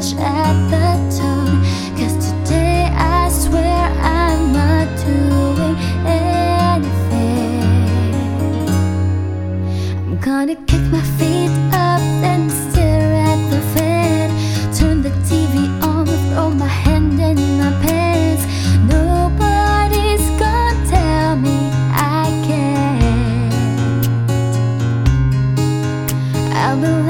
at the tone Cause today I swear I'm not doing anything. I'm gonna kick my feet up and stare at the fan. Turn the TV on, throw my hand in my pants. Nobody's gonna tell me I can't. I'll be